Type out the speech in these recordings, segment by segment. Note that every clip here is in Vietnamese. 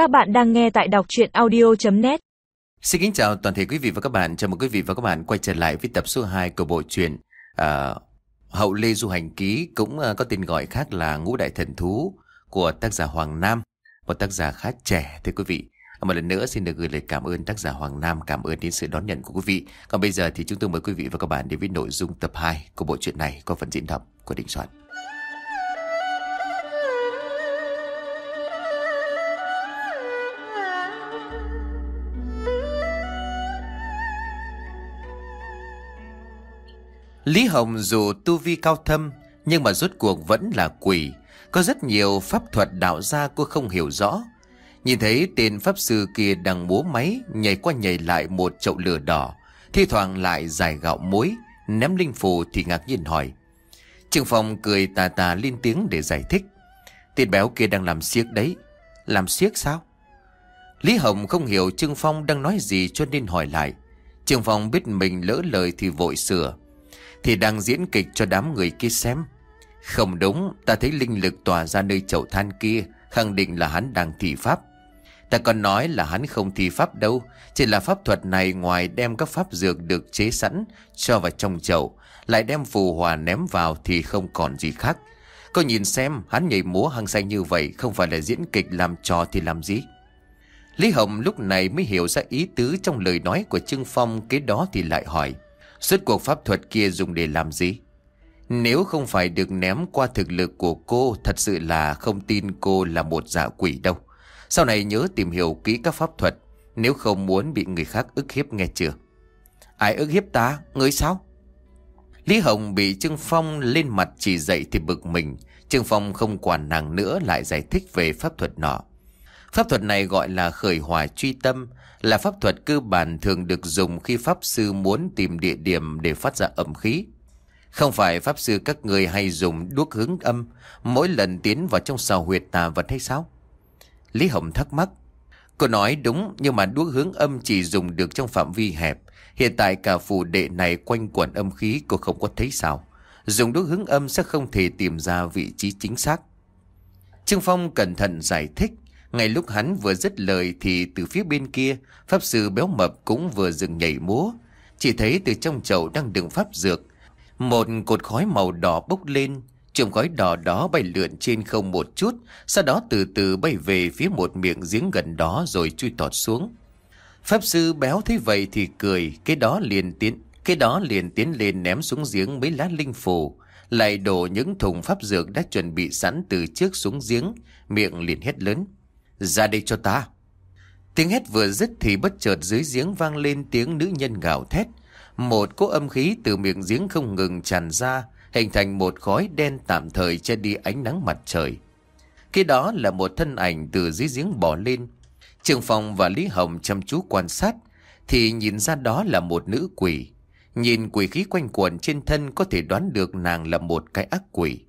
Các bạn đang nghe tại đọc chuyện audio.net Xin kính chào toàn thể quý vị và các bạn. Chào mừng quý vị và các bạn quay trở lại với tập số 2 của bộ truyện à, Hậu Lê Du Hành Ký cũng à, có tên gọi khác là Ngũ Đại Thần Thú của tác giả Hoàng Nam, một tác giả khá trẻ thưa quý vị. Một lần nữa xin được gửi lời cảm ơn tác giả Hoàng Nam, cảm ơn đến sự đón nhận của quý vị. Còn bây giờ thì chúng tôi mời quý vị và các bạn đến với nội dung tập 2 của bộ truyện này có phần diễn đọc của Đình Soạn. Lý Hồng dù tu vi cao thâm nhưng mà rốt cuộc vẫn là quỷ. Có rất nhiều pháp thuật đạo gia cô không hiểu rõ. Nhìn thấy tên pháp sư kia đang múa máy nhảy qua nhảy lại một chậu lửa đỏ. Thi thoảng lại giải gạo muối, ném linh phù thì ngạc nhiên hỏi. Trường Phong cười tà tà lên tiếng để giải thích. Tên béo kia đang làm siếc đấy. Làm siếc sao? Lý Hồng không hiểu Trương Phong đang nói gì cho nên hỏi lại. Trương Phong biết mình lỡ lời thì vội sửa. Thì đang diễn kịch cho đám người kia xem. Không đúng, Ta thấy linh lực tỏa ra nơi chậu than kia, Khẳng định là hắn đang thi pháp. Ta còn nói là hắn không thi pháp đâu, Chỉ là pháp thuật này ngoài đem các pháp dược được chế sẵn Cho vào trong chậu, Lại đem phù hòa ném vào thì không còn gì khác. Cô nhìn xem, hắn nhảy múa hăng say như vậy, Không phải là diễn kịch làm trò thì làm gì? Lý Hồng lúc này mới hiểu ra ý tứ trong lời nói của Trương Phong, Kế đó thì lại hỏi. Suốt cuộc pháp thuật kia dùng để làm gì? Nếu không phải được ném qua thực lực của cô, Thật sự là không tin cô là một dạ quỷ đâu Sau này nhớ tìm hiểu kỹ các pháp thuật, Nếu không muốn bị người khác ức hiếp nghe chưa Ai ức hiếp ta? Ngươi sao? Lý Hồng bị Trương Phong lên mặt chỉ dậy thì bực mình Trương Phong không quản nàng nữa, lại giải thích về pháp thuật nọ Pháp thuật này gọi là khởi hòa truy tâm là pháp thuật cơ bản thường được dùng khi Pháp Sư muốn tìm địa điểm để phát ra âm khí. Không phải Pháp Sư các người hay dùng đuốc hướng âm, mỗi lần tiến vào trong sào huyệt tà vật hay sao? Lý Hồng thắc mắc. Cô nói đúng, nhưng mà đuốc hướng âm chỉ dùng được trong phạm vi hẹp. Hiện tại cả phù đệ này quanh quẩn âm khí, cô không có thấy sao. Dùng đuốc hướng âm sẽ không thể tìm ra vị trí chính xác. Trương Phong cẩn thận giải thích. Ngay lúc hắn vừa dứt lời thì từ phía bên kia, pháp sư béo mập cũng vừa dừng nhảy múa. Chỉ thấy từ trong chậu đang đựng pháp dược. Một cột khói màu đỏ bốc lên, chùm khói đỏ đó bay lượn trên không một chút, sau đó từ từ bay về phía một miệng giếng gần đó rồi chui tọt xuống. Pháp sư béo thấy vậy thì cười, cái đó liền tiến, cái đó liền tiến lên ném xuống giếng mấy lá linh phù, lại đổ những thùng pháp dược đã chuẩn bị sẵn từ trước xuống giếng, miệng liền hét lớn. Ra đây cho ta. Tiếng hét vừa dứt thì bất chợt dưới giếng vang lên tiếng nữ nhân gào thét. Một cỗ âm khí từ miệng giếng không ngừng tràn ra, hình thành một khói đen tạm thời che đi ánh nắng mặt trời. Khi đó là một thân ảnh từ dưới giếng bỏ lên. Trường Phong và Lý Hồng chăm chú quan sát, thì nhìn ra đó là một nữ quỷ. Nhìn quỷ khí quanh quẩn trên thân có thể đoán được nàng là một cái ác quỷ.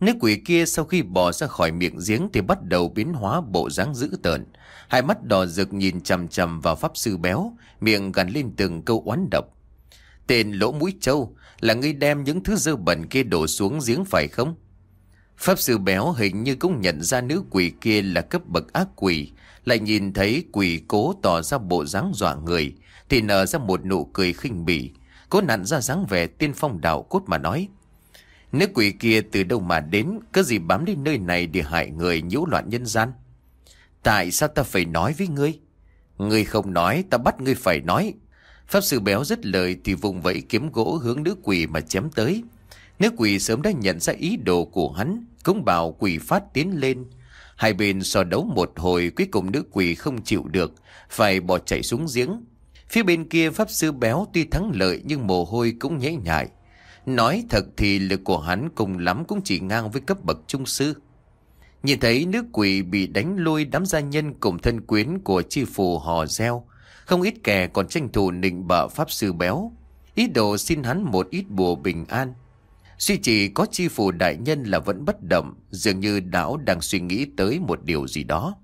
Nữ quỷ kia sau khi bỏ ra khỏi miệng giếng thì bắt đầu biến hóa bộ dáng dữ tợn. Hai mắt đỏ rực nhìn chằm chằm vào pháp sư béo, miệng gằn lên từng câu oán độc. Tên lỗ mũi trâu là ngươi đem những thứ dơ bẩn kia đổ xuống giếng phải không? Pháp sư béo hình như cũng nhận ra nữ quỷ kia là cấp bậc ác quỷ, lại nhìn thấy quỷ cố tỏ ra bộ dáng dọa người, thì nở ra một nụ cười khinh bỉ, cố nặn ra dáng vẻ tiên phong đạo cốt mà nói. Nếu quỷ kia từ đâu mà đến, có gì bám đến nơi này để hại người nhiễu loạn nhân gian? Tại sao ta phải nói với ngươi? Ngươi không nói, ta bắt ngươi phải nói. Pháp sư béo dứt lời thì vùng vẫy kiếm gỗ hướng nữ quỷ mà chém tới. Nữ quỷ sớm đã nhận ra ý đồ của hắn, cũng bảo quỷ phát tiến lên. Hai bên so đấu một hồi cuối cùng nữ quỷ không chịu được, phải bỏ chạy xuống giếng. Phía bên kia pháp sư béo tuy thắng lợi nhưng mồ hôi cũng nhễ nhại. Nói thật thì lực của hắn cùng lắm cũng chỉ ngang với cấp bậc trung sư. Nhìn thấy nước quỷ bị đánh lui đám gia nhân cùng thân quyến của chi phù hò reo. Không ít kẻ còn tranh thủ nịnh bợ pháp sư béo. Ý đồ xin hắn một ít bùa bình an. Suy chỉ có chi phù đại nhân là vẫn bất động, dường như đảo đang suy nghĩ tới một điều gì đó.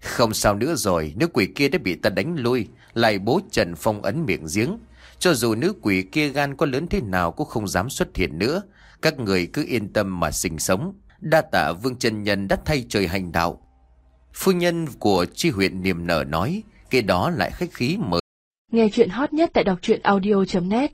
Không sao nữa rồi, nước quỷ kia đã bị ta đánh lui, lại bố trần phong ấn miệng giếng. Cho dù nữ quỷ kia gan có lớn thế nào cũng không dám xuất hiện nữa. Các người cứ yên tâm mà sinh sống. Đa tạ vương chân nhân đã thay trời hành đạo. Phu nhân của tri huyện niềm nở nói, kia đó lại khách khí mời. Nghe chuyện hot nhất tại đọc truyện audio.net